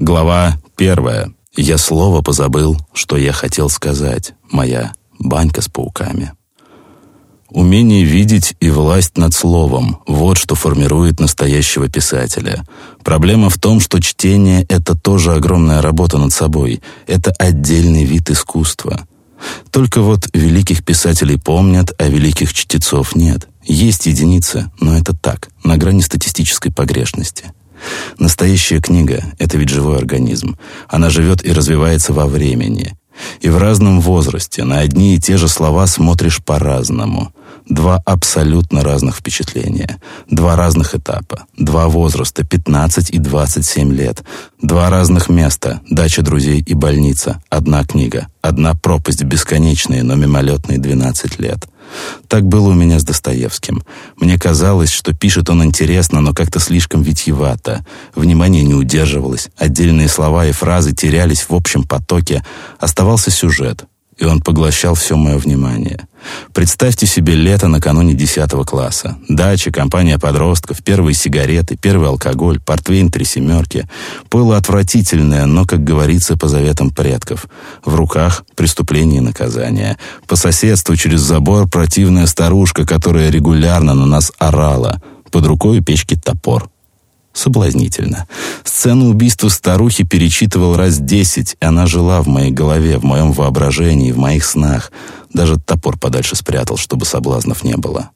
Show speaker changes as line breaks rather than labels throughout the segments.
Глава первая. Я слово позабыл, что я хотел сказать. Моя банька с пауками. Умение видеть и власть над словом – вот что формирует настоящего писателя. Проблема в том, что чтение – это тоже огромная работа над собой. Это отдельный вид искусства. Только вот великих писателей помнят, а великих чтецов нет. Есть единицы, но это так, на грани статистической погрешности. Настоящая книга — это ведь живой организм. Она живет и развивается во времени. И в разном возрасте на одни и те же слова смотришь по-разному. Два абсолютно разных впечатления, два разных этапа, два возраста, 15 и 27 лет, два разных места, дача друзей и больница, одна книга, одна пропасть бесконечные, но мимолетные 12 лет. Так было у меня с Достоевским. Мне казалось, что пишет он интересно, но как-то слишком витьевато. Внимание не удерживалось, отдельные слова и фразы терялись в общем потоке, оставался сюжет, и он поглощал все мое внимание. Представьте себе лето накануне 10 класса. Дача, компания подростков, первые сигареты, первый алкоголь, портвейн три семерки. Пыло отвратительное, но, как говорится, по заветам предков. В руках преступление и наказание. По соседству через забор противная старушка, которая регулярно на нас орала. Под рукой у печки топор соблазнительно. Сцену убийства старухи перечитывал раз десять, и она жила в моей голове, в моем воображении, в моих снах. Даже топор подальше спрятал, чтобы соблазнов не было.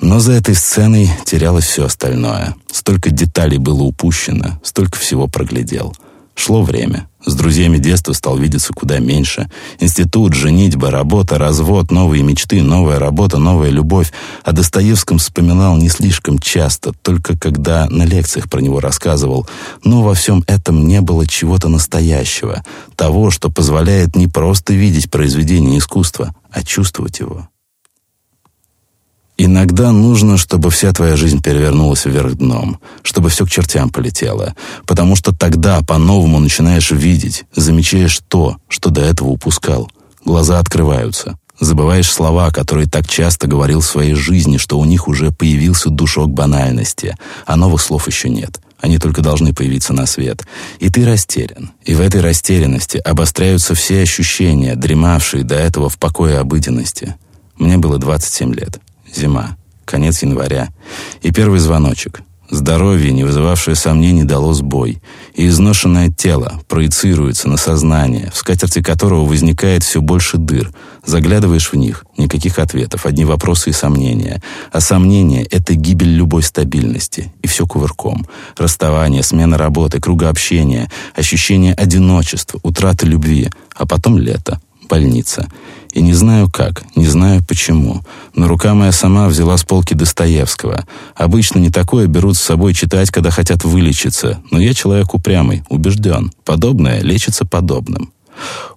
Но за этой сценой терялось все остальное. Столько деталей было упущено, столько всего проглядел. Шло время. С друзьями детства стал видеться куда меньше. Институт, женитьба, работа, развод, новые мечты, новая работа, новая любовь. О Достоевском вспоминал не слишком часто, только когда на лекциях про него рассказывал. Но во всем этом не было чего-то настоящего. Того, что позволяет не просто видеть произведение искусства, а чувствовать его. Иногда нужно, чтобы вся твоя жизнь перевернулась вверх дном, чтобы все к чертям полетело, потому что тогда по-новому начинаешь видеть, замечаешь то, что до этого упускал. Глаза открываются. Забываешь слова, которые так часто говорил в своей жизни, что у них уже появился душок банальности, а новых слов еще нет. Они только должны появиться на свет. И ты растерян. И в этой растерянности обостряются все ощущения, дремавшие до этого в покое обыденности. Мне было 27 лет. Зима. Конец января. И первый звоночек. Здоровье, не вызывавшее сомнений, дало сбой. И изношенное тело проецируется на сознание, в скатерти которого возникает все больше дыр. Заглядываешь в них, никаких ответов, одни вопросы и сомнения. А сомнения — это гибель любой стабильности. И все кувырком. Расставание, смена работы, кругообщения, ощущение одиночества, утраты любви. А потом лето, больница. И не знаю как, не знаю почему, но рука моя сама взяла с полки Достоевского. Обычно не такое берут с собой читать, когда хотят вылечиться, но я человек упрямый, убежден. Подобное лечится подобным.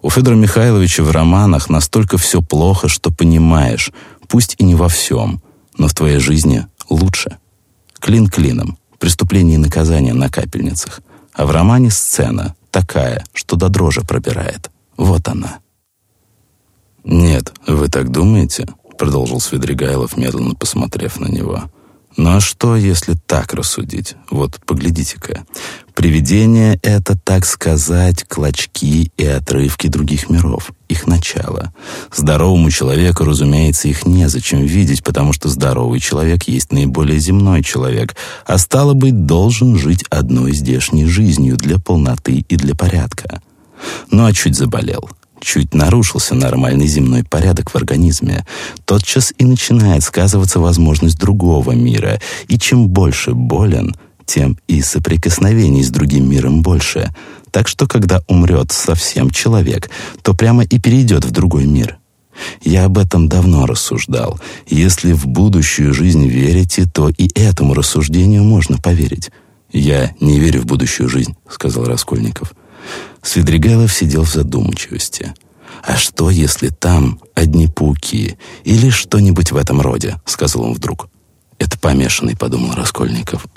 У Федора Михайловича в романах настолько все плохо, что понимаешь, пусть и не во всем, но в твоей жизни лучше. Клин клином, преступление и наказание на капельницах. А в романе сцена такая, что до дрожи пробирает. Вот она. «Нет, вы так думаете?» — продолжил Свидригайлов, медленно посмотрев на него. «Ну а что, если так рассудить? Вот, поглядите-ка. Привидение — это, так сказать, клочки и отрывки других миров, их начало. Здоровому человеку, разумеется, их незачем видеть, потому что здоровый человек есть наиболее земной человек, а стало быть, должен жить одной здешней жизнью для полноты и для порядка. Ну а чуть заболел — чуть нарушился нормальный земной порядок в организме, тотчас и начинает сказываться возможность другого мира, и чем больше болен, тем и соприкосновений с другим миром больше. Так что, когда умрет совсем человек, то прямо и перейдет в другой мир. Я об этом давно рассуждал. Если в будущую жизнь верите, то и этому рассуждению можно поверить. «Я не верю в будущую жизнь», — сказал Раскольников. Свидригайлов сидел в задумчивости. «А что, если там одни пауки или что-нибудь в этом роде?» — сказал он вдруг. «Это помешанный», — подумал Раскольников.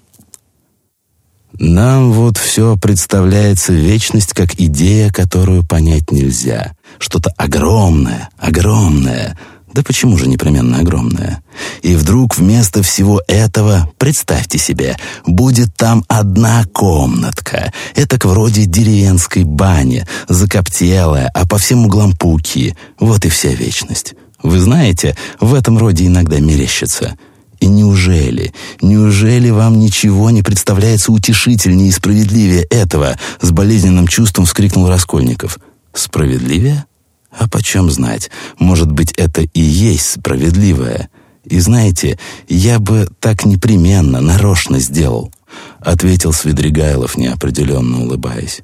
Нам вот все представляется вечность как идея, которую понять нельзя. Что-то огромное, огромное. Да почему же непременно огромная? И вдруг вместо всего этого, представьте себе, будет там одна комнатка. Это к вроде деревенской бани, закоптелая, а по всем углам пауки. Вот и вся вечность. Вы знаете, в этом роде иногда мерещится. И неужели, неужели вам ничего не представляется утешительнее и справедливее этого? С болезненным чувством вскрикнул Раскольников. Справедливее? А почем знать? Может быть, это и есть справедливое. И знаете, я бы так непременно, нарочно сделал, ответил Свидригайлов, неопределенно улыбаясь.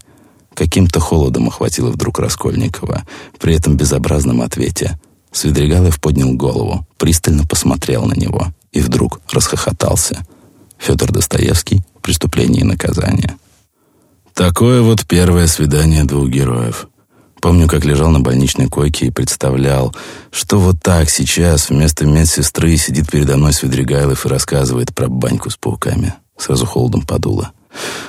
Каким-то холодом охватило вдруг Раскольникова при этом безобразном ответе. Свидригайлов поднял голову, пристально посмотрел на него и вдруг расхохотался. Федор Достоевский «Преступление и наказание». Такое вот первое свидание двух героев. Помню, как лежал на больничной койке и представлял, что вот так сейчас вместо медсестры сидит передо мной Свидригайлов и рассказывает про баньку с пауками. Сразу холодом подуло.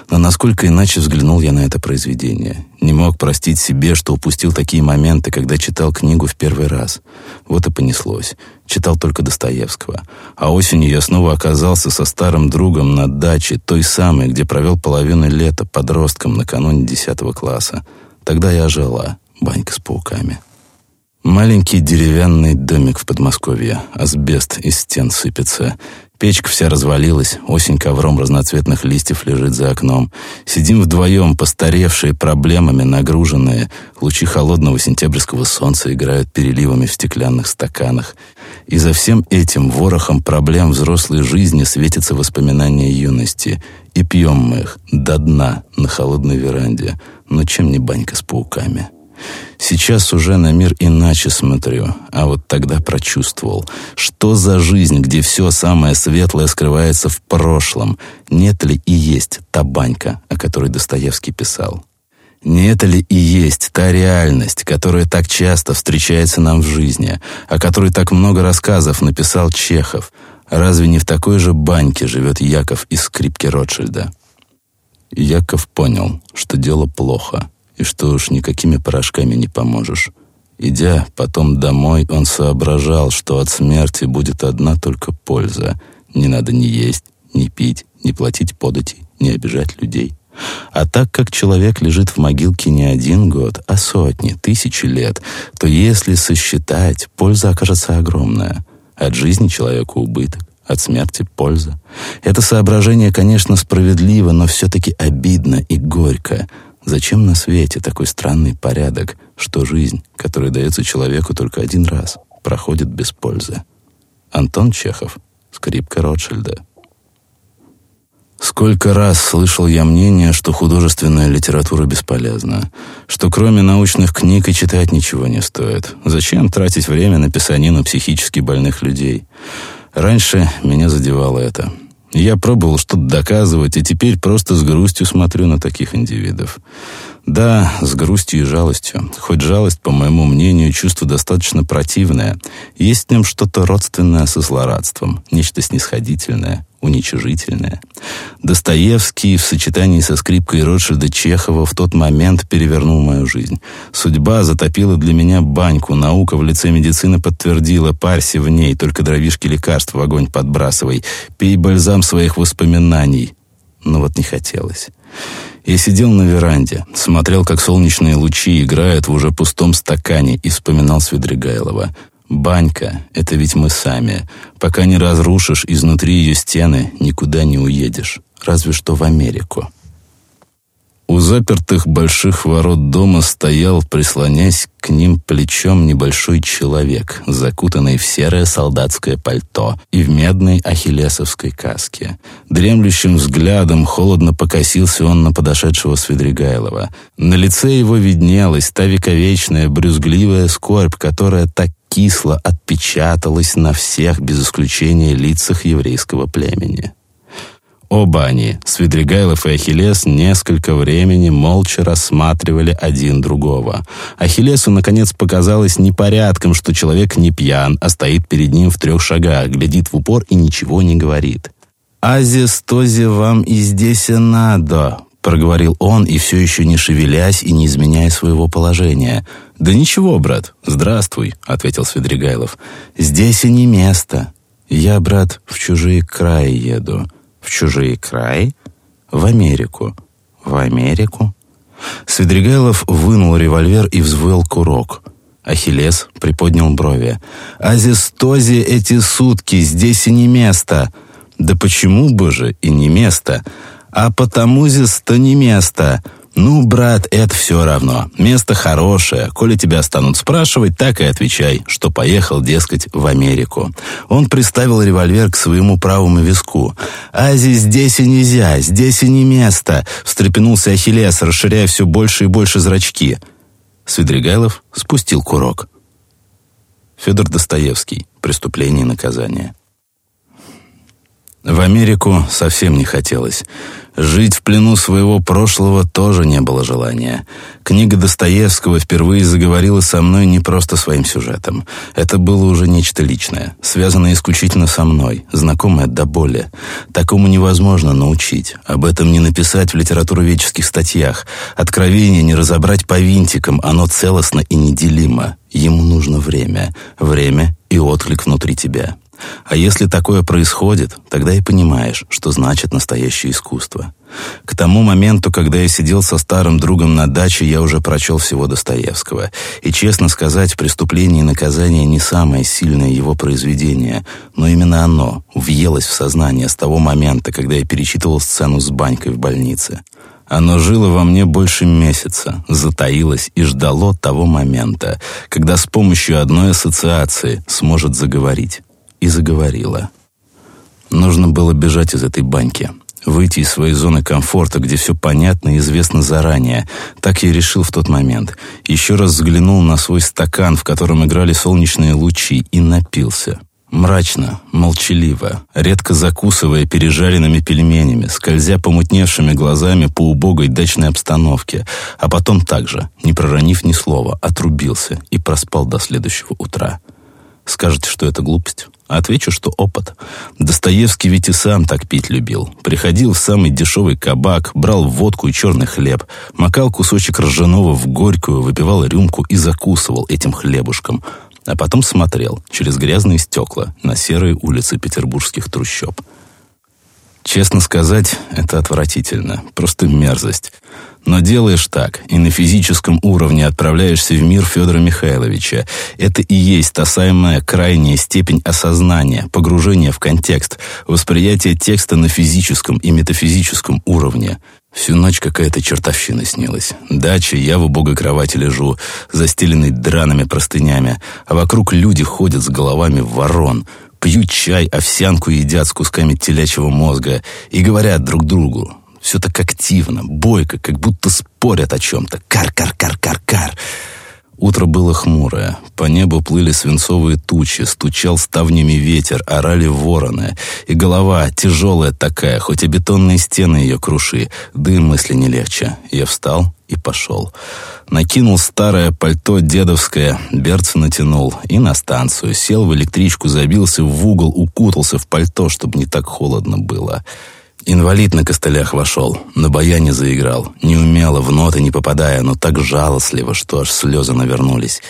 Но насколько иначе взглянул я на это произведение. Не мог простить себе, что упустил такие моменты, когда читал книгу в первый раз. Вот и понеслось. Читал только Достоевского. А осенью я снова оказался со старым другом на даче, той самой, где провел половину лета подростком накануне десятого класса. Тогда я жила, банька с пауками. Маленький деревянный домик в Подмосковье, асбест из стен сыпется. Печка вся развалилась, осень ковром разноцветных листьев лежит за окном. Сидим вдвоем, постаревшие, проблемами нагруженные. Лучи холодного сентябрьского солнца играют переливами в стеклянных стаканах. И за всем этим ворохом проблем взрослой жизни светятся воспоминания юности. И пьем мы их до дна на холодной веранде — но чем не банька с пауками? Сейчас уже на мир иначе смотрю, а вот тогда прочувствовал, что за жизнь, где все самое светлое скрывается в прошлом, нет ли и есть та банька, о которой Достоевский писал. Не это ли и есть та реальность, которая так часто встречается нам в жизни, о которой так много рассказов написал Чехов? Разве не в такой же баньке живет Яков из скрипки Ротшильда? Яков понял, что дело плохо, и что уж никакими порошками не поможешь. Идя потом домой, он соображал, что от смерти будет одна только польза. Не надо ни есть, ни пить, ни платить подати, ни обижать людей. А так как человек лежит в могилке не один год, а сотни, тысячи лет, то если сосчитать, польза окажется огромная. От жизни человеку убыток от смерти польза. Это соображение, конечно, справедливо, но все-таки обидно и горько. Зачем на свете такой странный порядок, что жизнь, которая дается человеку только один раз, проходит без пользы? Антон Чехов, скрипка Ротшильда. Сколько раз слышал я мнение, что художественная литература бесполезна, что кроме научных книг и читать ничего не стоит. Зачем тратить время на писанину психически больных людей? Раньше меня задевало это. Я пробовал что-то доказывать, и теперь просто с грустью смотрю на таких индивидов. Да, с грустью и жалостью. Хоть жалость, по моему мнению, чувство достаточно противное. Есть в нем что-то родственное со злорадством, нечто снисходительное, уничижительное. Достоевский в сочетании со скрипкой Ротшильда Чехова в тот момент перевернул мою жизнь. Судьба затопила для меня баньку, наука в лице медицины подтвердила, парься в ней, только дровишки лекарств в огонь подбрасывай, пей бальзам своих воспоминаний. Но вот не хотелось. Я сидел на веранде, смотрел, как солнечные лучи играют в уже пустом стакане и вспоминал Свидригайлова — Банька — это ведь мы сами. Пока не разрушишь изнутри ее стены, никуда не уедешь. Разве что в Америку. У запертых больших ворот дома стоял, прислонясь к ним плечом, небольшой человек, закутанный в серое солдатское пальто и в медной ахиллесовской каске. Дремлющим взглядом холодно покосился он на подошедшего Свидригайлова. На лице его виднелась та вековечная брюзгливая скорбь, которая так кисло отпечаталась на всех без исключения лицах еврейского племени. Оба они, Свидригайлов и Ахиллес, несколько времени молча рассматривали один другого. Ахиллесу, наконец, показалось непорядком, что человек не пьян, а стоит перед ним в трех шагах, глядит в упор и ничего не говорит. «Азе стозе вам и здесь и надо», — проговорил он, и все еще не шевелясь и не изменяя своего положения. «Да ничего, брат, здравствуй», — ответил Свидригайлов. «Здесь и не место. Я, брат, в чужие краи еду». «В чужие краи?» «В Америку». «В Америку?» Свидригайлов вынул револьвер и взвыл курок. Ахиллес приподнял брови. «Азистози эти сутки, здесь и не место!» «Да почему бы же и не место?» «А потому здесь-то не место!» «Ну, брат, это все равно. Место хорошее. Коли тебя станут спрашивать, так и отвечай, что поехал, дескать, в Америку». Он приставил револьвер к своему правому виску. «Ази, здесь и нельзя, здесь и не место», — встрепенулся Ахиллес, расширяя все больше и больше зрачки. Свидригайлов спустил курок. Федор Достоевский. «Преступление и наказание». В Америку совсем не хотелось. Жить в плену своего прошлого тоже не было желания. Книга Достоевского впервые заговорила со мной не просто своим сюжетом. Это было уже нечто личное, связанное исключительно со мной, знакомое до боли. Такому невозможно научить. Об этом не написать в литературоведческих статьях. Откровение не разобрать по винтикам, оно целостно и неделимо. Ему нужно время. Время и отклик внутри тебя. А если такое происходит, тогда и понимаешь, что значит настоящее искусство. К тому моменту, когда я сидел со старым другом на даче, я уже прочел всего Достоевского. И, честно сказать, «Преступление и наказание» не самое сильное его произведение, но именно оно въелось в сознание с того момента, когда я перечитывал сцену с банькой в больнице. Оно жило во мне больше месяца, затаилось и ждало того момента, когда с помощью одной ассоциации сможет заговорить и заговорила. Нужно было бежать из этой баньки, выйти из своей зоны комфорта, где все понятно и известно заранее. Так я решил в тот момент. Еще раз взглянул на свой стакан, в котором играли солнечные лучи, и напился. Мрачно, молчаливо, редко закусывая пережаренными пельменями, скользя помутневшими глазами по убогой дачной обстановке, а потом также, не проронив ни слова, отрубился и проспал до следующего утра. Скажете, что это глупость? Отвечу, что опыт. Достоевский ведь и сам так пить любил. Приходил в самый дешевый кабак, брал водку и черный хлеб, макал кусочек ржаного в горькую, выпивал рюмку и закусывал этим хлебушком. А потом смотрел через грязные стекла на серые улицы петербургских трущоб. Честно сказать, это отвратительно, просто мерзость. Но делаешь так, и на физическом уровне отправляешься в мир Федора Михайловича. Это и есть та самая крайняя степень осознания, погружения в контекст, восприятие текста на физическом и метафизическом уровне. Всю ночь какая-то чертовщина снилась. Дача, я в убогой кровати лежу, застеленный драными простынями, а вокруг люди ходят с головами ворон — пьют чай, овсянку едят с кусками телячьего мозга и говорят друг другу. Все так активно, бойко, как будто спорят о чем-то. Кар-кар-кар-кар-кар. Утро было хмурое. По небу плыли свинцовые тучи, стучал ставнями ветер, орали вороны. И голова тяжелая такая, хоть и бетонные стены ее круши. Дым мысли не легче. Я встал и пошел. Накинул старое пальто дедовское, берцы натянул и на станцию. Сел в электричку, забился в угол, укутался в пальто, чтобы не так холодно было. Инвалид на костылях вошел, на баяне заиграл, неумело, в ноты не попадая, но так жалостливо, что аж слезы навернулись.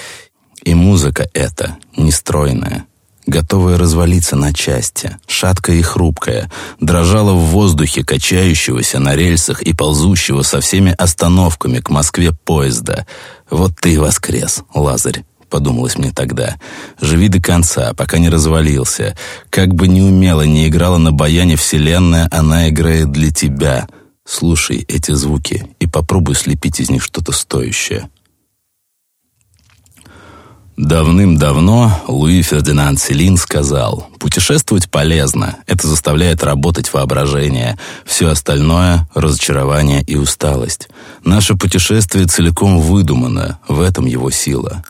И музыка эта, нестройная, готовая развалиться на части, шаткая и хрупкая, дрожала в воздухе качающегося на рельсах и ползущего со всеми остановками к Москве поезда. «Вот ты воскрес, Лазарь!» — подумалось мне тогда. «Живи до конца, пока не развалился. Как бы неумело не играла на баяне Вселенная, она играет для тебя. Слушай эти звуки и попробуй слепить из них что-то стоящее». Давным-давно Луи Фердинанд Селин сказал, «Путешествовать полезно, это заставляет работать воображение, все остальное — разочарование и усталость. Наше путешествие целиком выдумано, в этом его сила».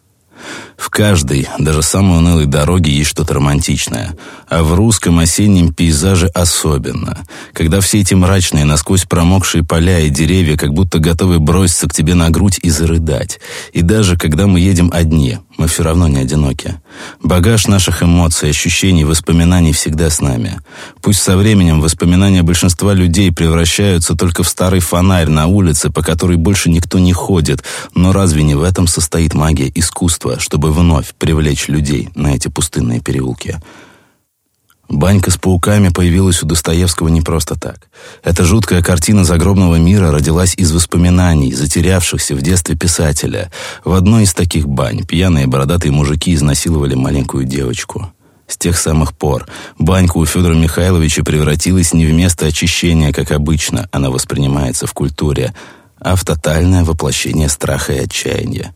В каждой, даже самой унылой дороге есть что-то романтичное, а в русском осеннем пейзаже особенно, когда все эти мрачные, насквозь промокшие поля и деревья как будто готовы броситься к тебе на грудь и зарыдать. И даже когда мы едем одни, мы все равно не одиноки. Багаж наших эмоций, ощущений, воспоминаний всегда с нами. Пусть со временем воспоминания большинства людей превращаются только в старый фонарь на улице, по которой больше никто не ходит, но разве не в этом состоит магия искусства, чтобы вновь привлечь людей на эти пустынные переулки? Банька с пауками появилась у Достоевского не просто так. Эта жуткая картина загробного мира родилась из воспоминаний, затерявшихся в детстве писателя. В одной из таких бань пьяные бородатые мужики изнасиловали маленькую девочку. С тех самых пор банька у Федора Михайловича превратилась не в место очищения, как обычно она воспринимается в культуре, а в тотальное воплощение страха и отчаяния.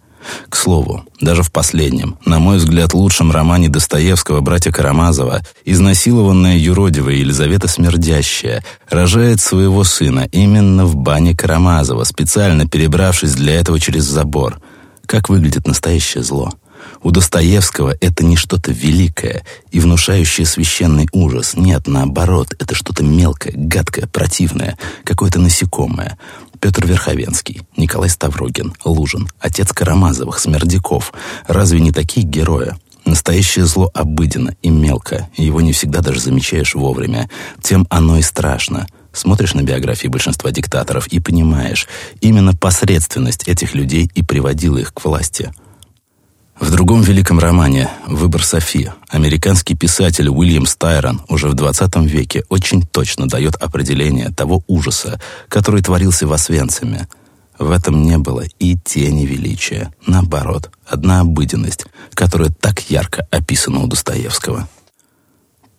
К слову, даже в последнем, на мой взгляд, лучшем романе Достоевского «Братья Карамазова» изнасилованная юродивая Елизавета Смердящая рожает своего сына именно в бане Карамазова, специально перебравшись для этого через забор. Как выглядит настоящее зло? У Достоевского это не что-то великое и внушающее священный ужас. Нет, наоборот, это что-то мелкое, гадкое, противное, какое-то насекомое. Петр Верховенский, Николай Ставрогин, Лужин, отец Карамазовых, Смердяков. Разве не такие герои? Настоящее зло обыденно и мелко, и его не всегда даже замечаешь вовремя. Тем оно и страшно. Смотришь на биографии большинства диктаторов и понимаешь, именно посредственность этих людей и приводила их к власти. В другом великом романе «Выбор Софи» американский писатель Уильям Стайрон уже в XX веке очень точно дает определение того ужаса, который творился в Освенциме. В этом не было и тени величия. Наоборот, одна обыденность, которая так ярко описана у Достоевского.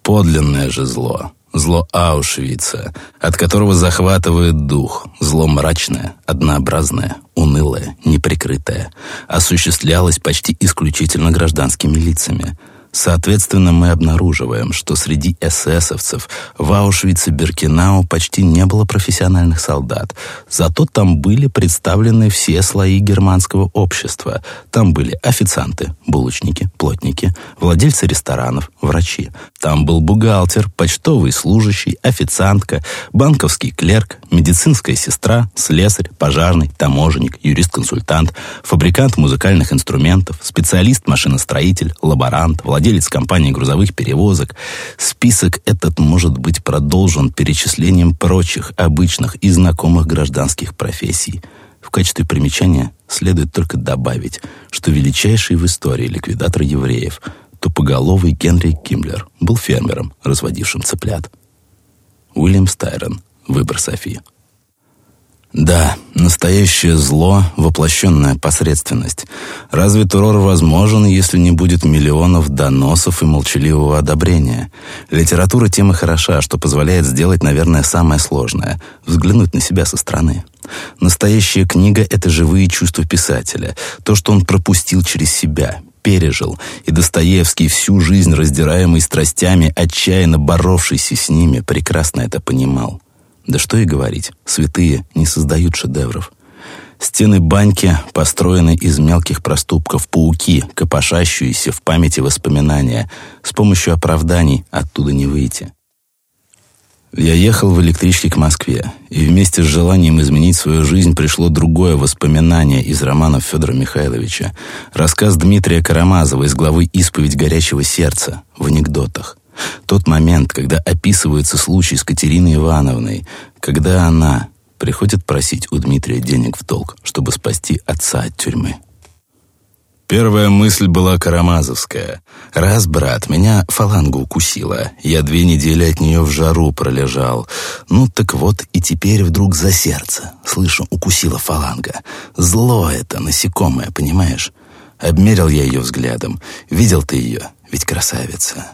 Подлинное же зло Зло Аушвица, от которого захватывает дух. Зло мрачное, однообразное, унылое, неприкрытое. Осуществлялось почти исключительно гражданскими лицами – Соответственно, мы обнаруживаем, что среди эсэсовцев в Аушвице-Биркенау почти не было профессиональных солдат. Зато там были представлены все слои германского общества. Там были официанты, булочники, плотники, владельцы ресторанов, врачи. Там был бухгалтер, почтовый служащий, официантка, банковский клерк, медицинская сестра, слесарь, пожарный, таможенник, юрист-консультант, фабрикант музыкальных инструментов, специалист-машиностроитель, лаборант, владелец владелец компании грузовых перевозок. Список этот может быть продолжен перечислением прочих обычных и знакомых гражданских профессий. В качестве примечания следует только добавить, что величайший в истории ликвидатор евреев, тупоголовый Генри Киммлер, был фермером, разводившим цыплят. Уильям Стайрон. Выбор Софии. Да, настоящее зло — воплощенная посредственность. Разве террор возможен, если не будет миллионов доносов и молчаливого одобрения? Литература тем и хороша, что позволяет сделать, наверное, самое сложное — взглянуть на себя со стороны. Настоящая книга — это живые чувства писателя, то, что он пропустил через себя, пережил, и Достоевский, всю жизнь раздираемый страстями, отчаянно боровшийся с ними, прекрасно это понимал. Да что и говорить, святые не создают шедевров. Стены баньки построены из мелких проступков пауки, копошащиеся в памяти воспоминания. С помощью оправданий оттуда не выйти. Я ехал в электричке к Москве, и вместе с желанием изменить свою жизнь пришло другое воспоминание из романов Федора Михайловича. Рассказ Дмитрия Карамазова из главы «Исповедь горячего сердца» в анекдотах. Тот момент, когда описывается случай с Катериной Ивановной, когда она приходит просить у Дмитрия денег в долг, чтобы спасти отца от тюрьмы. Первая мысль была карамазовская. Раз, брат, меня фаланга укусила. Я две недели от нее в жару пролежал. Ну так вот, и теперь вдруг за сердце. Слышу, укусила фаланга. Зло это, насекомое, понимаешь? Обмерил я ее взглядом. Видел ты ее, ведь красавица.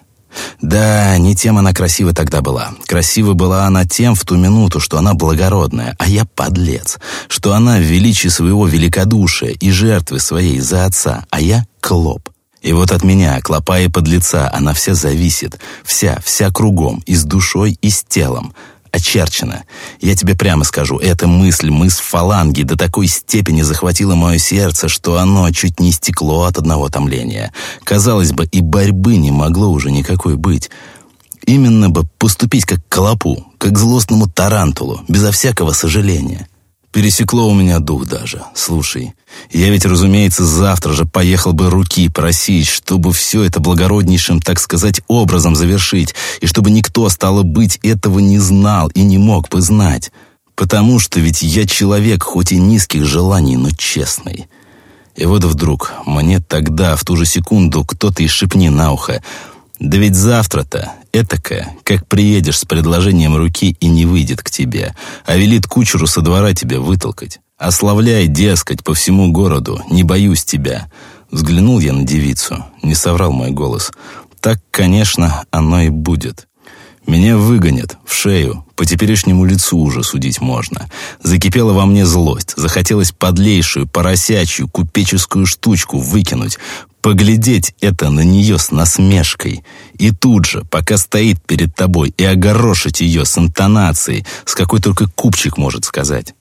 Да, не тем она красива тогда была. Красива была она тем в ту минуту, что она благородная, а я подлец. Что она в величии своего великодушия и жертвы своей за отца, а я клоп. И вот от меня, клопа и подлеца, она вся зависит. Вся, вся кругом, и с душой, и с телом. Очерчено. Я тебе прямо скажу, эта мысль, мысль фаланги до такой степени захватила мое сердце, что оно чуть не стекло от одного томления. Казалось бы, и борьбы не могло уже никакой быть. Именно бы поступить как колопу, как злостному тарантулу, безо всякого сожаления. Пересекло у меня дух даже. Слушай, я ведь, разумеется, завтра же поехал бы руки просить, чтобы все это благороднейшим, так сказать, образом завершить, и чтобы никто, стало быть, этого не знал и не мог бы знать. Потому что ведь я человек, хоть и низких желаний, но честный. И вот вдруг мне тогда, в ту же секунду, кто-то и шепни на ухо, да ведь завтра-то этакая, как приедешь с предложением руки и не выйдет к тебе, а велит кучеру со двора тебя вытолкать. Ославляй, дескать, по всему городу, не боюсь тебя. Взглянул я на девицу, не соврал мой голос. Так, конечно, оно и будет. Меня выгонят в шею, по теперешнему лицу уже судить можно. Закипела во мне злость, захотелось подлейшую, поросячью, купеческую штучку выкинуть, поглядеть это на нее с насмешкой. И тут же, пока стоит перед тобой, и огорошить ее с интонацией, с какой только купчик может сказать.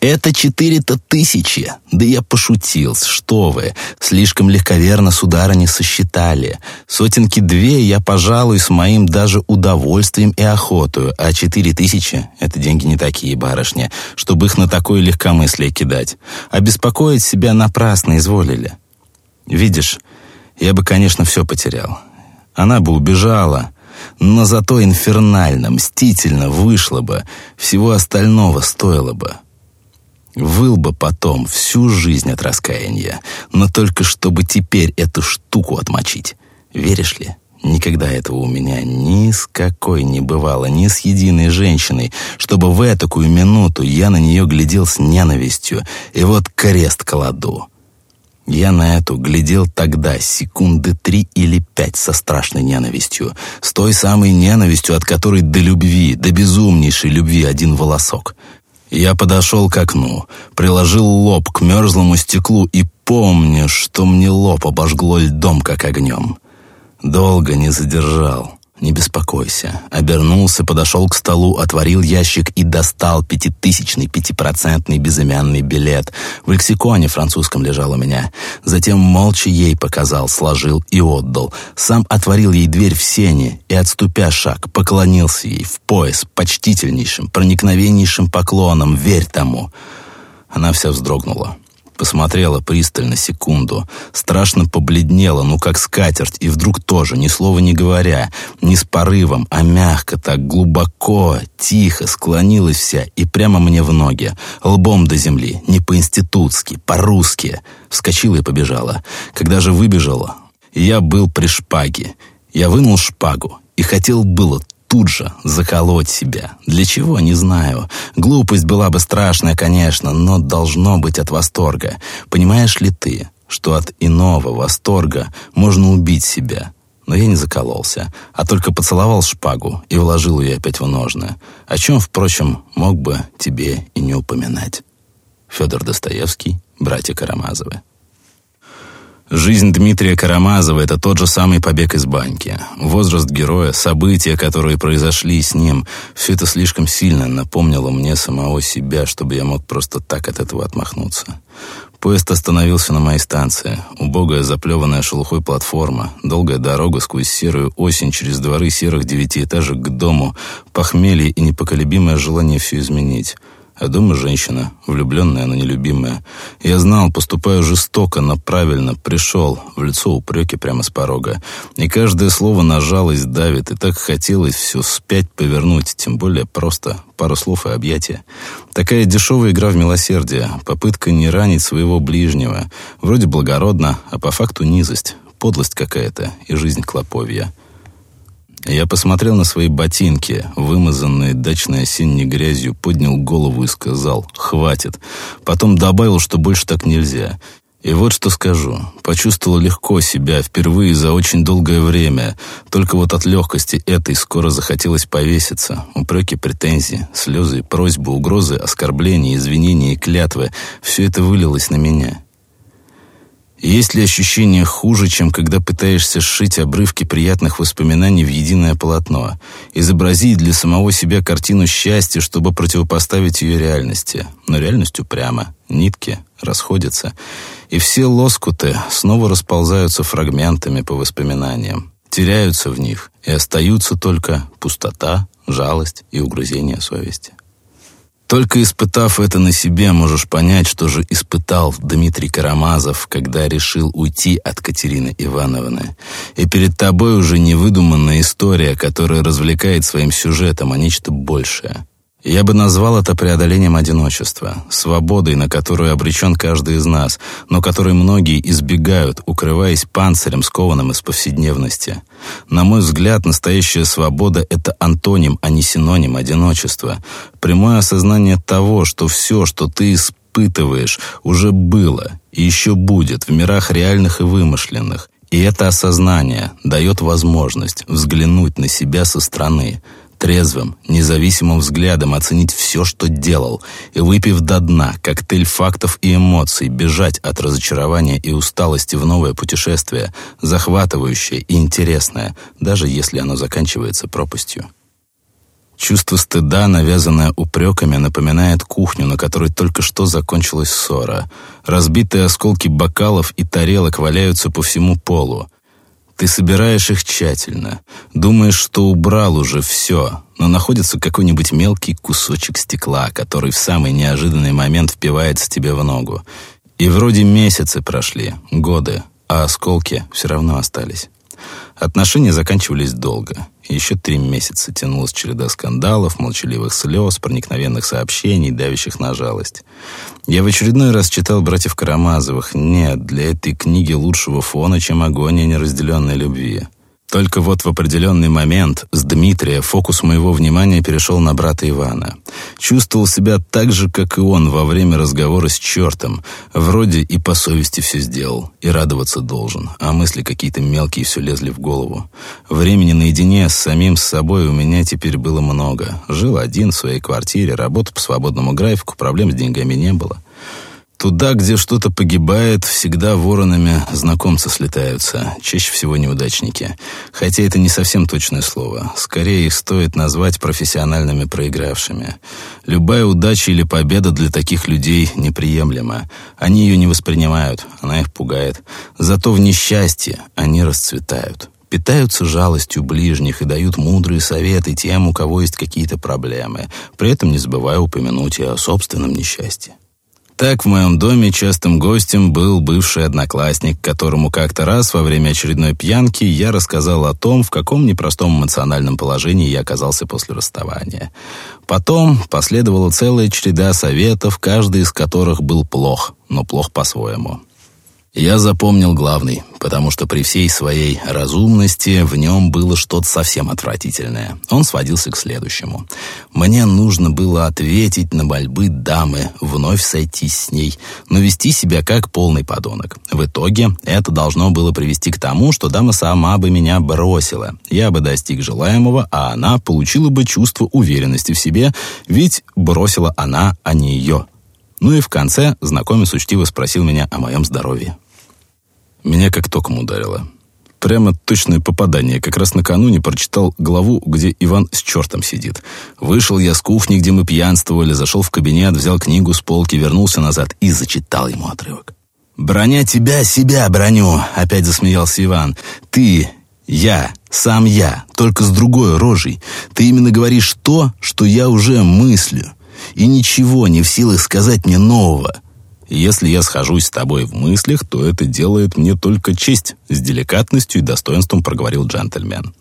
Это четыре-то тысячи. Да я пошутил, что вы. Слишком легковерно сударыни сосчитали. Сотенки две я, пожалуй, с моим даже удовольствием и охотою, а четыре тысячи — это деньги не такие, барышня, чтобы их на такое легкомыслие кидать. А беспокоить себя напрасно изволили. Видишь, я бы, конечно, все потерял. Она бы убежала, но зато инфернально, мстительно вышло бы, всего остального стоило бы. Выл бы потом всю жизнь от раскаяния, но только чтобы теперь эту штуку отмочить. Веришь ли? Никогда этого у меня ни с какой не бывало, ни с единой женщиной, чтобы в этакую минуту я на нее глядел с ненавистью, и вот крест кладу. Я на эту глядел тогда секунды три или пять со страшной ненавистью, с той самой ненавистью, от которой до любви, до безумнейшей любви один волосок — я подошел к окну, приложил лоб к мерзлому стеклу и помню, что мне лоб обожгло льдом, как огнем. Долго не задержал. Не беспокойся. Обернулся, подошел к столу, отворил ящик и достал пятитысячный пятипроцентный безымянный билет. В лексиконе французском лежал у меня. Затем молча ей показал, сложил и отдал. Сам отворил ей дверь в сене и, отступя шаг, поклонился ей в пояс почтительнейшим, проникновеннейшим поклоном. «Верь тому!» Она вся вздрогнула. Посмотрела пристально секунду, страшно побледнела, ну как скатерть, и вдруг тоже, ни слова не говоря, не с порывом, а мягко, так глубоко, тихо склонилась вся и прямо мне в ноги, лбом до земли, не по-институтски, по-русски. Вскочила и побежала. Когда же выбежала, я был при шпаге. Я вынул шпагу и хотел было тут же заколоть себя. Для чего, не знаю. Глупость была бы страшная, конечно, но должно быть от восторга. Понимаешь ли ты, что от иного восторга можно убить себя? Но я не закололся, а только поцеловал шпагу и вложил ее опять в ножны, о чем, впрочем, мог бы тебе и не упоминать. Федор Достоевский, братья Карамазовы. Жизнь Дмитрия Карамазова — это тот же самый побег из баньки. Возраст героя, события, которые произошли с ним — все это слишком сильно напомнило мне самого себя, чтобы я мог просто так от этого отмахнуться. Поезд остановился на моей станции. Убогая заплеванная шелухой платформа, долгая дорога сквозь серую осень через дворы серых девятиэтажек к дому, похмелье и непоколебимое желание все изменить — а дома женщина, влюбленная, но нелюбимая. Я знал, поступаю жестоко, но правильно, пришел, в лицо упреки прямо с порога. И каждое слово на жалость давит, и так хотелось все вспять повернуть, тем более просто пару слов и объятия. Такая дешевая игра в милосердие, попытка не ранить своего ближнего. Вроде благородно, а по факту низость, подлость какая-то и жизнь клоповья. Я посмотрел на свои ботинки, вымазанные дачной осенней грязью, поднял голову и сказал «хватит». Потом добавил, что больше так нельзя. И вот что скажу. Почувствовал легко себя впервые за очень долгое время. Только вот от легкости этой скоро захотелось повеситься. Упреки, претензии, слезы, просьбы, угрозы, оскорбления, извинения и клятвы — все это вылилось на меня. Есть ли ощущение хуже, чем когда пытаешься сшить обрывки приятных воспоминаний в единое полотно, изобразить для самого себя картину счастья, чтобы противопоставить ее реальности? Но реальность упряма, нитки расходятся, и все лоскуты снова расползаются фрагментами по воспоминаниям, теряются в них, и остаются только пустота, жалость и угрызение совести. Только испытав это на себе, можешь понять, что же испытал Дмитрий Карамазов, когда решил уйти от Катерины Ивановны. И перед тобой уже не выдуманная история, которая развлекает своим сюжетом, а нечто большее. Я бы назвал это преодолением одиночества, свободой, на которую обречен каждый из нас, но которой многие избегают, укрываясь панцирем, скованным из повседневности. На мой взгляд, настоящая свобода — это антоним, а не синоним одиночества. Прямое осознание того, что все, что ты испытываешь, уже было и еще будет в мирах реальных и вымышленных. И это осознание дает возможность взглянуть на себя со стороны — трезвым, независимым взглядом оценить все, что делал, и, выпив до дна коктейль фактов и эмоций, бежать от разочарования и усталости в новое путешествие, захватывающее и интересное, даже если оно заканчивается пропастью. Чувство стыда, навязанное упреками, напоминает кухню, на которой только что закончилась ссора. Разбитые осколки бокалов и тарелок валяются по всему полу. Ты собираешь их тщательно, думаешь, что убрал уже все, но находится какой-нибудь мелкий кусочек стекла, который в самый неожиданный момент впивается тебе в ногу. И вроде месяцы прошли, годы, а осколки все равно остались. Отношения заканчивались долго. Еще три месяца тянулась череда скандалов, молчаливых слез, проникновенных сообщений, давящих на жалость. Я в очередной раз читал «Братьев Карамазовых». Нет, для этой книги лучшего фона, чем агония неразделенной любви. Только вот в определенный момент с Дмитрия фокус моего внимания перешел на брата Ивана. Чувствовал себя так же, как и он во время разговора с чертом. Вроде и по совести все сделал, и радоваться должен, а мысли какие-то мелкие все лезли в голову. Времени наедине с самим с собой у меня теперь было много. Жил один в своей квартире, работа по свободному графику, проблем с деньгами не было. Туда, где что-то погибает, всегда воронами знакомцы слетаются, чаще всего неудачники. Хотя это не совсем точное слово. Скорее их стоит назвать профессиональными проигравшими. Любая удача или победа для таких людей неприемлема. Они ее не воспринимают, она их пугает. Зато в несчастье они расцветают питаются жалостью ближних и дают мудрые советы тем, у кого есть какие-то проблемы, при этом не забывая упомянуть и о собственном несчастье. Так в моем доме частым гостем был бывший одноклассник, которому как-то раз во время очередной пьянки я рассказал о том, в каком непростом эмоциональном положении я оказался после расставания. Потом последовала целая череда советов, каждый из которых был плох, но плох по-своему. Я запомнил главный, потому что при всей своей разумности в нем было что-то совсем отвратительное. Он сводился к следующему. Мне нужно было ответить на мольбы дамы, вновь сойтись с ней, но вести себя как полный подонок. В итоге это должно было привести к тому, что дама сама бы меня бросила. Я бы достиг желаемого, а она получила бы чувство уверенности в себе, ведь бросила она, а не ее. Ну и в конце знакомец учтиво спросил меня о моем здоровье. Меня как током ударило. Прямо точное попадание. Как раз накануне прочитал главу, где Иван с чертом сидит. Вышел я с кухни, где мы пьянствовали, зашел в кабинет, взял книгу с полки, вернулся назад и зачитал ему отрывок. «Броня тебя, себя броню!» — опять засмеялся Иван. «Ты, я, сам я, только с другой рожей. Ты именно говоришь то, что я уже мыслю и ничего не в силах сказать мне нового. Если я схожусь с тобой в мыслях, то это делает мне только честь, с деликатностью и достоинством проговорил джентльмен.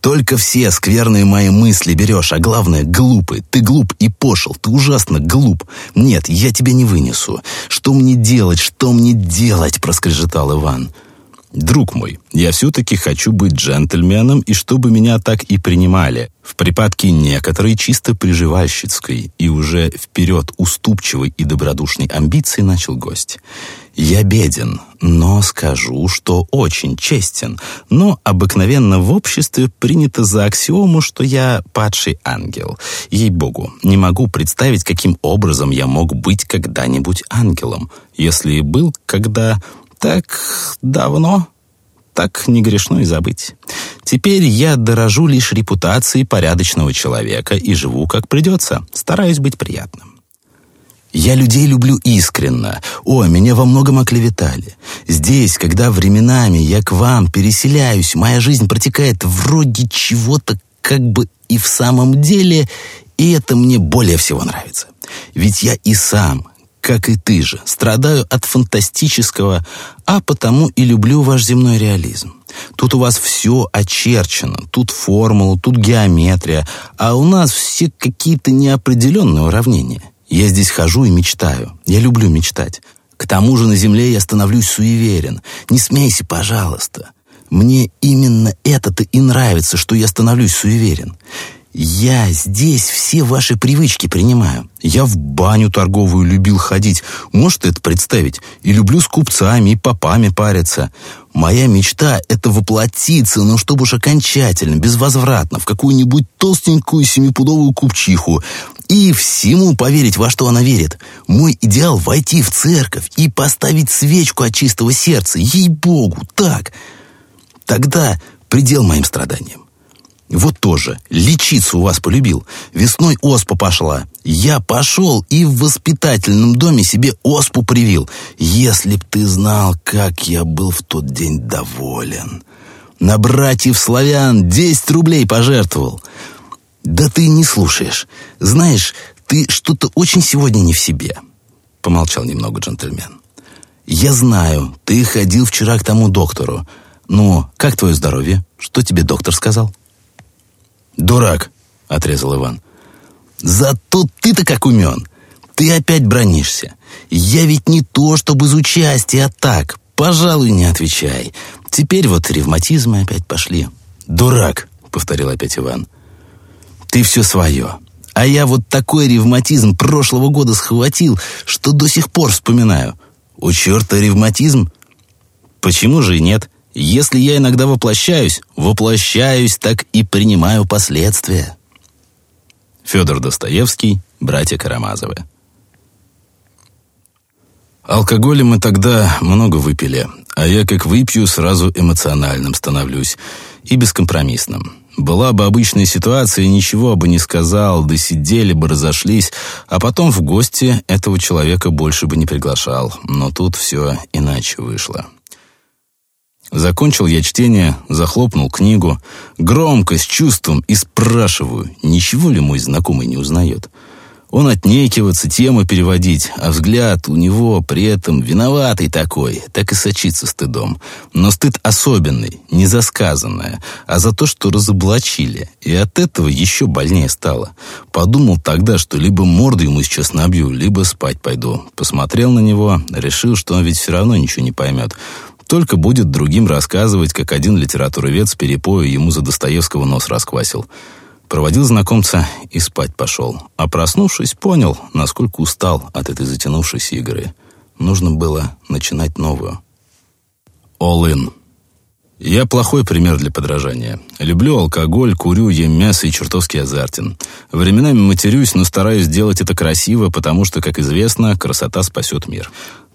Только все скверные мои мысли берешь, а главное, глупый. Ты глуп и пошел, ты ужасно глуп. Нет, я тебя не вынесу. Что мне делать, что мне делать, проскрежетал Иван. «Друг мой, я все-таки хочу быть джентльменом, и чтобы меня так и принимали. В припадке некоторой чисто приживальщицкой и уже вперед уступчивой и добродушной амбиции начал гость. Я беден, но скажу, что очень честен, но обыкновенно в обществе принято за аксиому, что я падший ангел. Ей-богу, не могу представить, каким образом я мог быть когда-нибудь ангелом. Если был когда, так давно, так не грешно и забыть. Теперь я дорожу лишь репутацией порядочного человека и живу как придется, стараюсь быть приятным. Я людей люблю искренно. О, меня во многом оклеветали. Здесь, когда временами я к вам переселяюсь, моя жизнь протекает вроде чего-то как бы и в самом деле, и это мне более всего нравится. Ведь я и сам, как и ты же, страдаю от фантастического, а потому и люблю ваш земной реализм. Тут у вас все очерчено, тут формула, тут геометрия, а у нас все какие-то неопределенные уравнения. Я здесь хожу и мечтаю. Я люблю мечтать. К тому же на земле я становлюсь суеверен. Не смейся, пожалуйста. Мне именно это-то и нравится, что я становлюсь суеверен. Я здесь все ваши привычки принимаю. Я в баню торговую любил ходить. Можете это представить? И люблю с купцами и попами париться. Моя мечта — это воплотиться, но чтобы уж окончательно, безвозвратно, в какую-нибудь толстенькую семипудовую купчиху. И всему поверить, во что она верит. Мой идеал — войти в церковь и поставить свечку от чистого сердца. Ей-богу, так. Тогда предел моим страданиям. Вот тоже, лечиться у вас полюбил. Весной оспа пошла. Я пошел и в воспитательном доме себе оспу привил. Если б ты знал, как я был в тот день доволен. На братьев славян десять рублей пожертвовал. Да ты не слушаешь. Знаешь, ты что-то очень сегодня не в себе. Помолчал немного джентльмен. Я знаю, ты ходил вчера к тому доктору. Ну, как твое здоровье? Что тебе доктор сказал? «Дурак!» — отрезал Иван. «Зато ты-то как умен! Ты опять бронишься. Я ведь не то, чтобы из участия, а так. Пожалуй, не отвечай. Теперь вот ревматизмы опять пошли». «Дурак!» — повторил опять Иван. «Ты все свое. А я вот такой ревматизм прошлого года схватил, что до сих пор вспоминаю. У черта ревматизм? Почему же и нет? Если я иногда воплощаюсь, воплощаюсь, так и принимаю последствия. Федор Достоевский, братья Карамазовы. Алкоголя мы тогда много выпили, а я как выпью, сразу эмоциональным становлюсь и бескомпромиссным. Была бы обычная ситуация, ничего бы не сказал, да сидели бы, разошлись, а потом в гости этого человека больше бы не приглашал. Но тут все иначе вышло. Закончил я чтение, захлопнул книгу, громко, с чувством и спрашиваю, ничего ли мой знакомый не узнает. Он отнекиваться, тему переводить, а взгляд у него при этом виноватый такой, так и сочится стыдом. Но стыд особенный, не за сказанное, а за то, что разоблачили. И от этого еще больнее стало. Подумал тогда, что либо морду ему сейчас набью, либо спать пойду. Посмотрел на него, решил, что он ведь все равно ничего не поймет. Только будет другим рассказывать, как один литературовед с перепою ему за Достоевского нос расквасил. Проводил знакомца и спать пошел. А проснувшись, понял, насколько устал от этой затянувшейся игры. Нужно было начинать новую. All in. Я плохой пример для подражания. Люблю алкоголь, курю, ем мясо и чертовски азартен. Временами матерюсь, но стараюсь делать это красиво, потому что, как известно, красота спасет мир.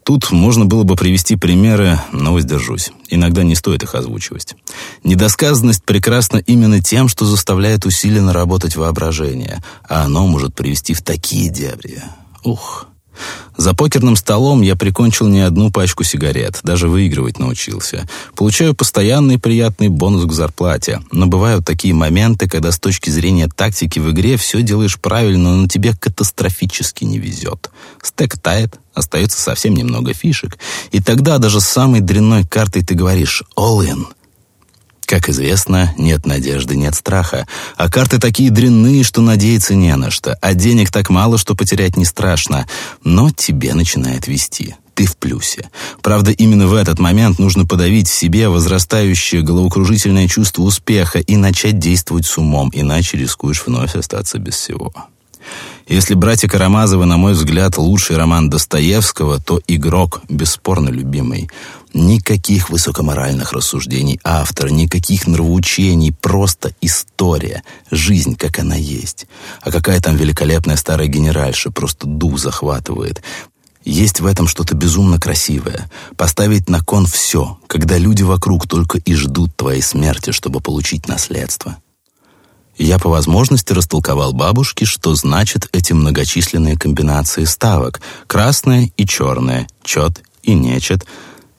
Тут можно было бы привести примеры, но воздержусь. Иногда не стоит их озвучивать. Недосказанность прекрасна именно тем, что заставляет усиленно работать воображение, а оно может привести в такие дебри. Ух! За покерным столом я прикончил не одну пачку сигарет, даже выигрывать научился. Получаю постоянный приятный бонус к зарплате. Но бывают такие моменты, когда с точки зрения тактики в игре все делаешь правильно, но тебе катастрофически не везет. Стек тает, остается совсем немного фишек. И тогда даже с самой дрянной картой ты говоришь «all in». Как известно, нет надежды, нет страха. А карты такие дрянные, что надеяться не на что. А денег так мало, что потерять не страшно. Но тебе начинает вести. Ты в плюсе. Правда, именно в этот момент нужно подавить в себе возрастающее головокружительное чувство успеха и начать действовать с умом, иначе рискуешь вновь остаться без всего. Если «Братья Карамазовы», на мой взгляд, лучший роман Достоевского, то «Игрок» бесспорно любимый. Никаких высокоморальных рассуждений автора, никаких нравоучений, просто история, жизнь, как она есть. А какая там великолепная старая генеральша, просто дух захватывает. Есть в этом что-то безумно красивое. Поставить на кон все, когда люди вокруг только и ждут твоей смерти, чтобы получить наследство. Я по возможности растолковал бабушке, что значат эти многочисленные комбинации ставок — красное и черное, чет и нечет,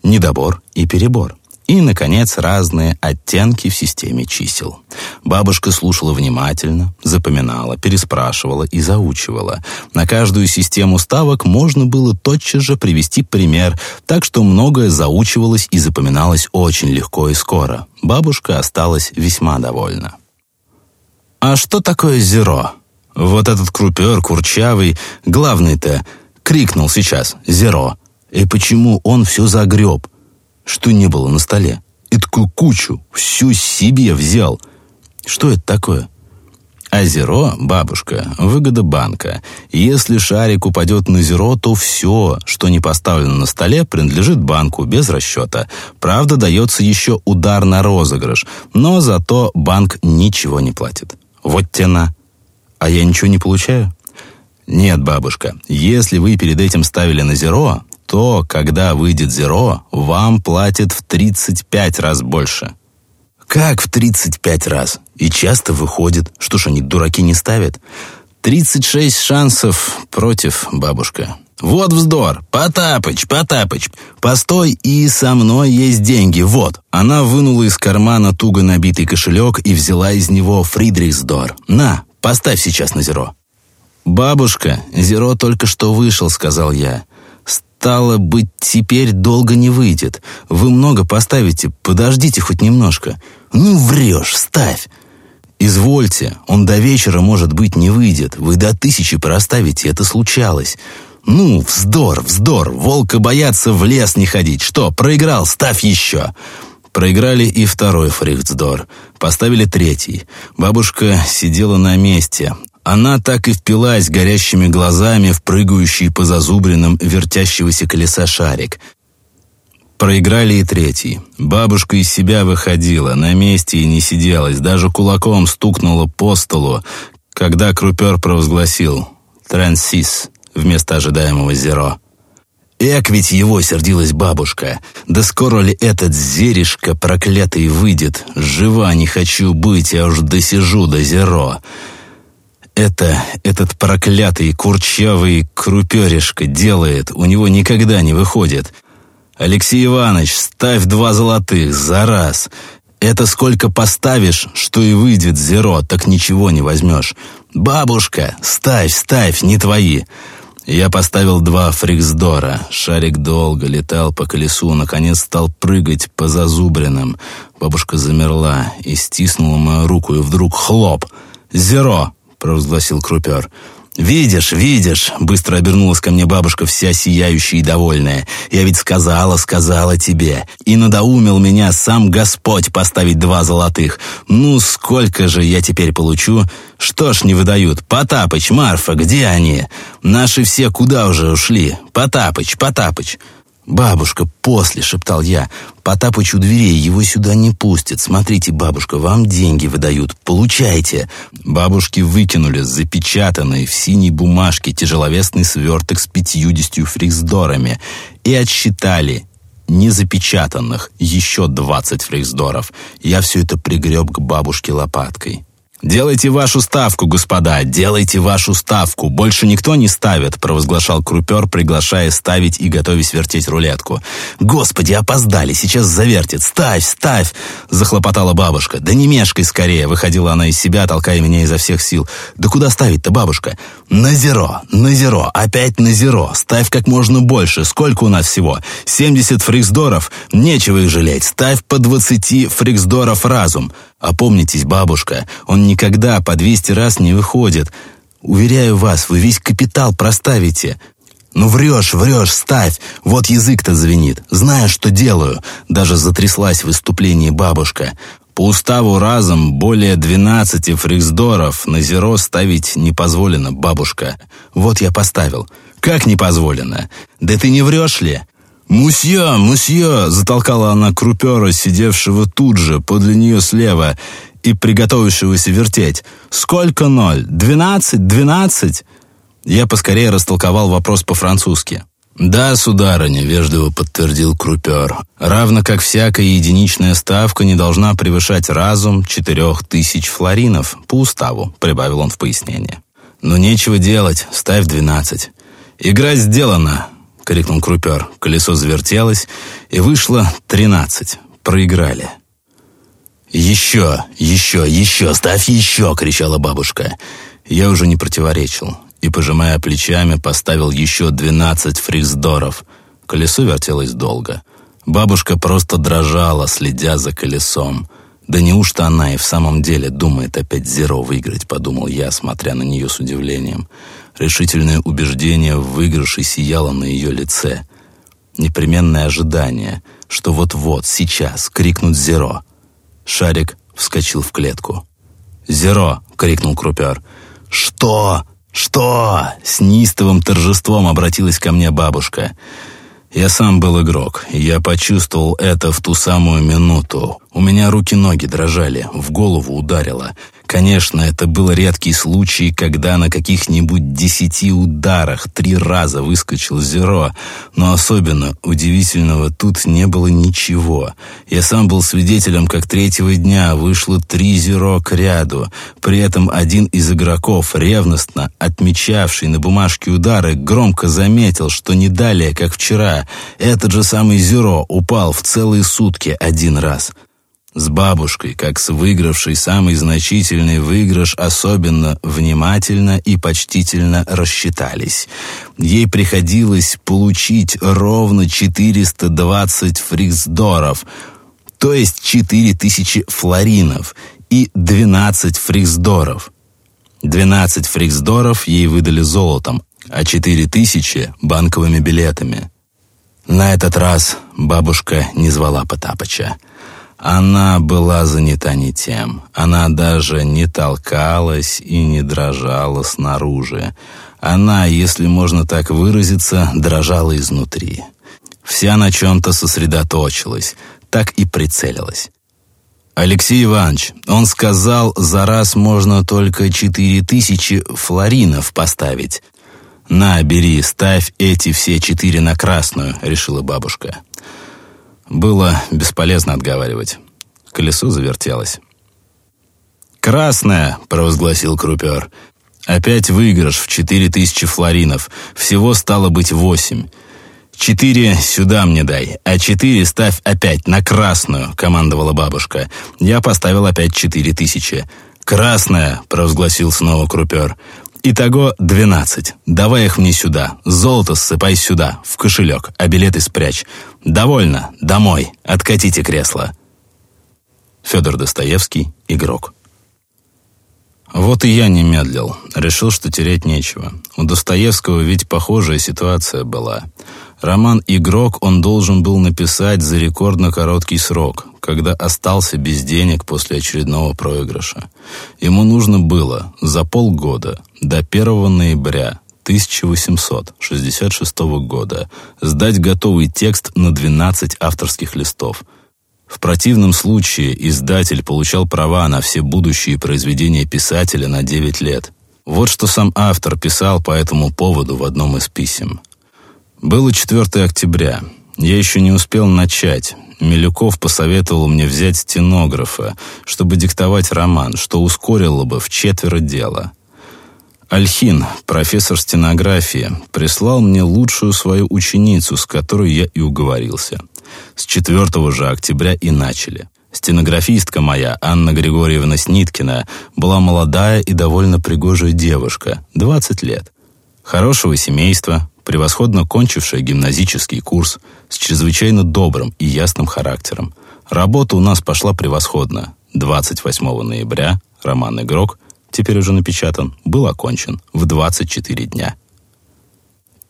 недобор и перебор. И, наконец, разные оттенки в системе чисел. Бабушка слушала внимательно, запоминала, переспрашивала и заучивала. На каждую систему ставок можно было тотчас же привести пример, так что многое заучивалось и запоминалось очень легко и скоро. Бабушка осталась весьма довольна. «А что такое зеро?» Вот этот крупер, курчавый, главный-то, крикнул сейчас «Зеро!» И почему он все загреб? Что не было на столе? И такую кучу, всю себе взял. Что это такое? А бабушка, выгода банка. Если шарик упадет на зеро, то все, что не поставлено на столе, принадлежит банку без расчета. Правда, дается еще удар на розыгрыш, но зато банк ничего не платит. Вот тена. А я ничего не получаю? Нет, бабушка, если вы перед этим ставили на зеро, то, когда выйдет зеро, вам платят в 35 раз больше. Как в 35 раз? И часто выходит. Что ж, они дураки не ставят? 36 шансов против, бабушка. Вот вздор! Потапыч, Потапыч! Постой, и со мной есть деньги, вот!» Она вынула из кармана туго набитый кошелек и взяла из него Фридрихсдор. «На, поставь сейчас на зеро». «Бабушка, зеро только что вышел», — сказал я. «Стало быть, теперь долго не выйдет. Вы много поставите, подождите хоть немножко». «Ну, врешь, ставь!» «Извольте, он до вечера, может быть, не выйдет. Вы до тысячи проставите, это случалось». «Ну, вздор, вздор, волка боятся в лес не ходить. Что, проиграл? Ставь еще!» Проиграли и второй фрихтсдор. Поставили третий. Бабушка сидела на месте. Она так и впилась горящими глазами в прыгающий по зазубринам вертящегося колеса шарик. Проиграли и третий. Бабушка из себя выходила, на месте и не сиделась, даже кулаком стукнула по столу, когда крупер провозгласил «Трансис» вместо ожидаемого зеро. Эк ведь его сердилась бабушка. Да скоро ли этот зеришка проклятый выйдет? Жива не хочу быть, я уж досижу до зеро. Это этот проклятый курчавый круперишка делает, у него никогда не выходит. Алексей Иванович, ставь два золотых за раз. Это сколько поставишь, что и выйдет зеро, так ничего не возьмешь. Бабушка, ставь, ставь, не твои. Я поставил два фриксдора. Шарик долго летал по колесу, наконец стал прыгать по зазубринам. Бабушка замерла и стиснула мою руку, и вдруг хлоп! «Зеро!» — провозгласил крупер. «Видишь, видишь!» — быстро обернулась ко мне бабушка, вся сияющая и довольная. «Я ведь сказала, сказала тебе. И надоумил меня сам Господь поставить два золотых. Ну, сколько же я теперь получу? Что ж не выдают? Потапыч, Марфа, где они? Наши все куда уже ушли? Потапыч, Потапыч!» «Бабушка, после!» — шептал я. «Потапыч у дверей, его сюда не пустят. Смотрите, бабушка, вам деньги выдают. Получайте!» Бабушки выкинули запечатанный в синей бумажке тяжеловесный сверток с пятьюдесятью фриксдорами и отсчитали незапечатанных еще двадцать фриксдоров. Я все это пригреб к бабушке лопаткой. «Делайте вашу ставку, господа, делайте вашу ставку. Больше никто не ставит», — провозглашал крупер, приглашая ставить и готовясь вертеть рулетку. «Господи, опоздали, сейчас завертит. Ставь, ставь!» — захлопотала бабушка. «Да не мешкай скорее!» — выходила она из себя, толкая меня изо всех сил. «Да куда ставить-то, бабушка?» «На зеро, на зеро, опять на зеро. Ставь как можно больше. Сколько у нас всего? 70 фриксдоров? Нечего их жалеть. Ставь по 20 фриксдоров разум». Опомнитесь, бабушка, он никогда по двести раз не выходит. Уверяю вас, вы весь капитал проставите. Ну врешь, врешь, ставь. Вот язык-то звенит. Знаю, что делаю. Даже затряслась в выступлении бабушка. По уставу разом более двенадцати фриксдоров на зеро ставить не позволено, бабушка. Вот я поставил. Как не позволено? Да ты не врешь ли? «Мусье, мусье!» — затолкала она крупера, сидевшего тут же, подле нее слева, и приготовившегося вертеть. «Сколько ноль? Двенадцать? Двенадцать?» Я поскорее растолковал вопрос по-французски. «Да, сударыня», — вежливо подтвердил Крупер, «равно как всякая единичная ставка не должна превышать разум четырех тысяч флоринов по уставу», — прибавил он в пояснение. «Ну, нечего делать, ставь двенадцать». «Игра сделана», — крикнул Крупер. Колесо завертелось, и вышло тринадцать. Проиграли. «Еще, еще, еще, ставь еще!» — кричала бабушка. Я уже не противоречил и, пожимая плечами, поставил еще двенадцать фриксдоров. Колесо вертелось долго. Бабушка просто дрожала, следя за колесом. «Да неужто она и в самом деле думает опять зеро выиграть?» — подумал я, смотря на нее с удивлением. Решительное убеждение в выигрыше сияло на ее лице. Непременное ожидание, что вот-вот, сейчас, крикнут «Зеро!» Шарик вскочил в клетку. «Зеро!» — крикнул Крупер. «Что?» «Что?» — с неистовым торжеством обратилась ко мне бабушка. Я сам был игрок, и я почувствовал это в ту самую минуту. У меня руки-ноги дрожали, в голову ударило. Конечно, это был редкий случай, когда на каких-нибудь десяти ударах три раза выскочил зеро, но особенно удивительного тут не было ничего. Я сам был свидетелем, как третьего дня вышло три зеро к ряду. При этом один из игроков, ревностно отмечавший на бумажке удары, громко заметил, что не далее, как вчера, этот же самый зеро упал в целые сутки один раз. С бабушкой, как с выигравшей самый значительный выигрыш, особенно внимательно и почтительно рассчитались. Ей приходилось получить ровно 420 фриксдоров, то есть 4000 флоринов и 12 фриксдоров. 12 фриксдоров ей выдали золотом, а 4000 — банковыми билетами. На этот раз бабушка не звала Потапыча. Она была занята не тем. Она даже не толкалась и не дрожала снаружи. Она, если можно так выразиться, дрожала изнутри. Вся на чем-то сосредоточилась, так и прицелилась. Алексей Иванович, он сказал, за раз можно только четыре тысячи флоринов поставить. «На, бери, ставь эти все четыре на красную», — решила бабушка. Было бесполезно отговаривать. Колесо завертелось. «Красная!» — провозгласил Крупер. «Опять выигрыш в четыре тысячи флоринов. Всего стало быть восемь. «Четыре сюда мне дай, а четыре ставь опять на красную», — командовала бабушка. Я поставил опять четыре тысячи. «Красная», — провозгласил снова Крупер. Итого двенадцать. Давай их мне сюда. Золото ссыпай сюда, в кошелек, а билеты спрячь. Довольно. Домой. Откатите кресло. Федор Достоевский, игрок. Вот и я не медлил. Решил, что терять нечего. У Достоевского ведь похожая ситуация была. Роман «Игрок» он должен был написать за рекордно короткий срок, когда остался без денег после очередного проигрыша. Ему нужно было за полгода, до 1 ноября 1866 года, сдать готовый текст на 12 авторских листов. В противном случае издатель получал права на все будущие произведения писателя на 9 лет. Вот что сам автор писал по этому поводу в одном из писем. Было 4 октября. Я еще не успел начать. Милюков посоветовал мне взять стенографа, чтобы диктовать роман, что ускорило бы в четверо дело. Альхин, профессор стенографии, прислал мне лучшую свою ученицу, с которой я и уговорился. С 4 же октября и начали. Стенографистка моя, Анна Григорьевна Сниткина, была молодая и довольно пригожая девушка, 20 лет. Хорошего семейства, превосходно кончившая гимназический курс, с чрезвычайно добрым и ясным характером. Работа у нас пошла превосходно. 28 ноября роман «Игрок», теперь уже напечатан, был окончен в 24 дня.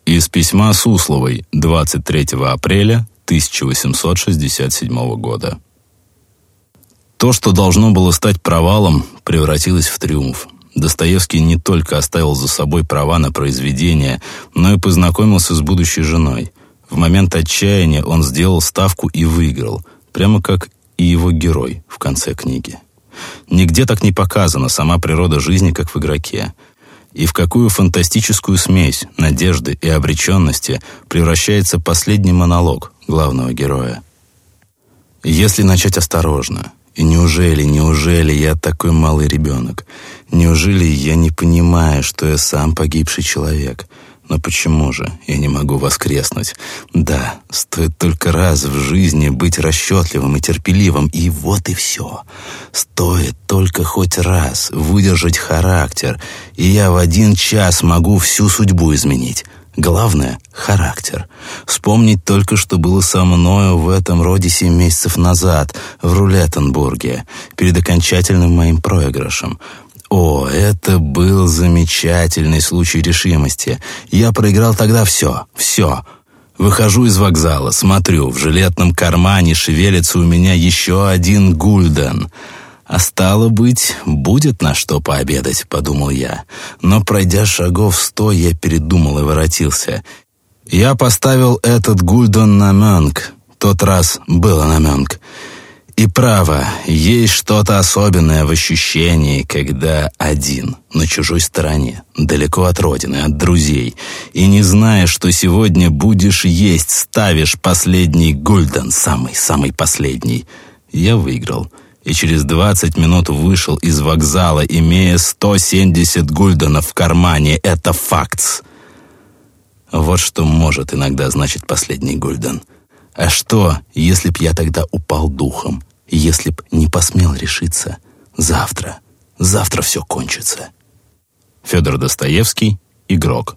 Из письма Сусловой 23 апреля 1867 года. То, что должно было стать провалом, превратилось в триумф. Достоевский не только оставил за собой права на произведение, но и познакомился с будущей женой. В момент отчаяния он сделал ставку и выиграл, прямо как и его герой в конце книги. Нигде так не показана сама природа жизни, как в игроке. и в какую фантастическую смесь надежды и обреченности превращается последний монолог главного героя. Если начать осторожно, и неужели, неужели я такой малый ребенок? Неужели я не понимаю, что я сам погибший человек? Но почему же я не могу воскреснуть? Да, стоит только раз в жизни быть расчетливым и терпеливым, и вот и все. Стоит только хоть раз выдержать характер, и я в один час могу всю судьбу изменить. Главное — характер. Вспомнить только, что было со мною в этом роде семь месяцев назад в Рулеттенбурге, перед окончательным моим проигрышем. О, это был замечательный случай решимости. Я проиграл тогда все, все. Выхожу из вокзала, смотрю, в жилетном кармане шевелится у меня еще один гульден — «А стало быть, будет на что пообедать», — подумал я. Но, пройдя шагов сто, я передумал и воротился. Я поставил этот гульден на Мёнг. Тот раз было на Мёнг. И право, есть что-то особенное в ощущении, когда один, на чужой стороне, далеко от родины, от друзей, и не зная, что сегодня будешь есть, ставишь последний гульден, самый-самый последний. Я выиграл и через 20 минут вышел из вокзала, имея 170 гульденов в кармане. Это факт. Вот что может иногда значить последний гульден. А что, если б я тогда упал духом? Если б не посмел решиться? Завтра, завтра все кончится. Федор Достоевский, игрок.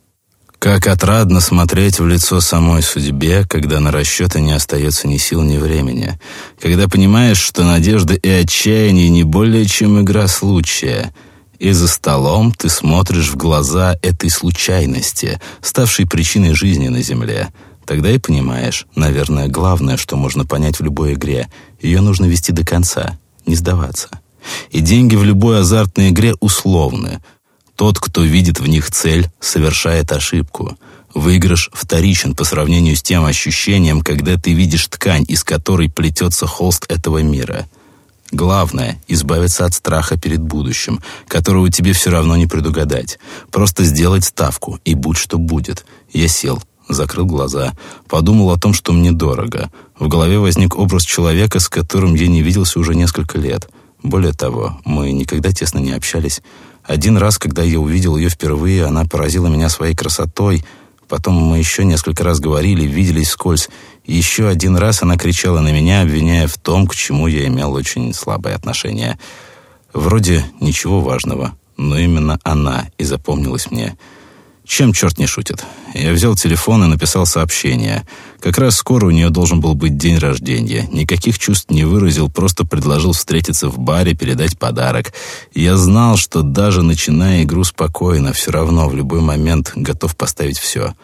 Как отрадно смотреть в лицо самой судьбе, когда на расчеты не остается ни сил, ни времени. Когда понимаешь, что надежда и отчаяние не более чем игра случая. И за столом ты смотришь в глаза этой случайности, ставшей причиной жизни на земле. Тогда и понимаешь, наверное, главное, что можно понять в любой игре. Ее нужно вести до конца, не сдаваться. И деньги в любой азартной игре условны — тот, кто видит в них цель, совершает ошибку. Выигрыш вторичен по сравнению с тем ощущением, когда ты видишь ткань, из которой плетется холст этого мира. Главное — избавиться от страха перед будущим, которого тебе все равно не предугадать. Просто сделать ставку, и будь что будет. Я сел, закрыл глаза, подумал о том, что мне дорого. В голове возник образ человека, с которым я не виделся уже несколько лет. Более того, мы никогда тесно не общались. Один раз, когда я увидел ее впервые, она поразила меня своей красотой. Потом мы еще несколько раз говорили, виделись скользь. Еще один раз она кричала на меня, обвиняя в том, к чему я имел очень слабое отношение. Вроде ничего важного, но именно она и запомнилась мне — чем черт не шутит? Я взял телефон и написал сообщение. Как раз скоро у нее должен был быть день рождения. Никаких чувств не выразил, просто предложил встретиться в баре, передать подарок. Я знал, что даже начиная игру спокойно, все равно в любой момент готов поставить все.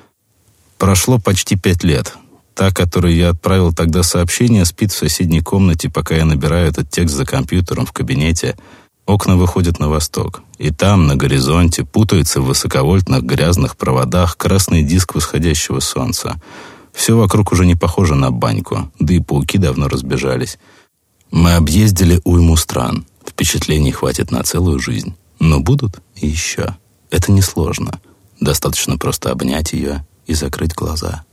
Прошло почти пять лет. Та, которой я отправил тогда сообщение, спит в соседней комнате, пока я набираю этот текст за компьютером в кабинете — Окна выходят на восток, и там, на горизонте, путается в высоковольтных грязных проводах красный диск восходящего солнца. Все вокруг уже не похоже на баньку, да и пауки давно разбежались. Мы объездили уйму стран. Впечатлений хватит на целую жизнь. Но будут еще. Это несложно. Достаточно просто обнять ее и закрыть глаза.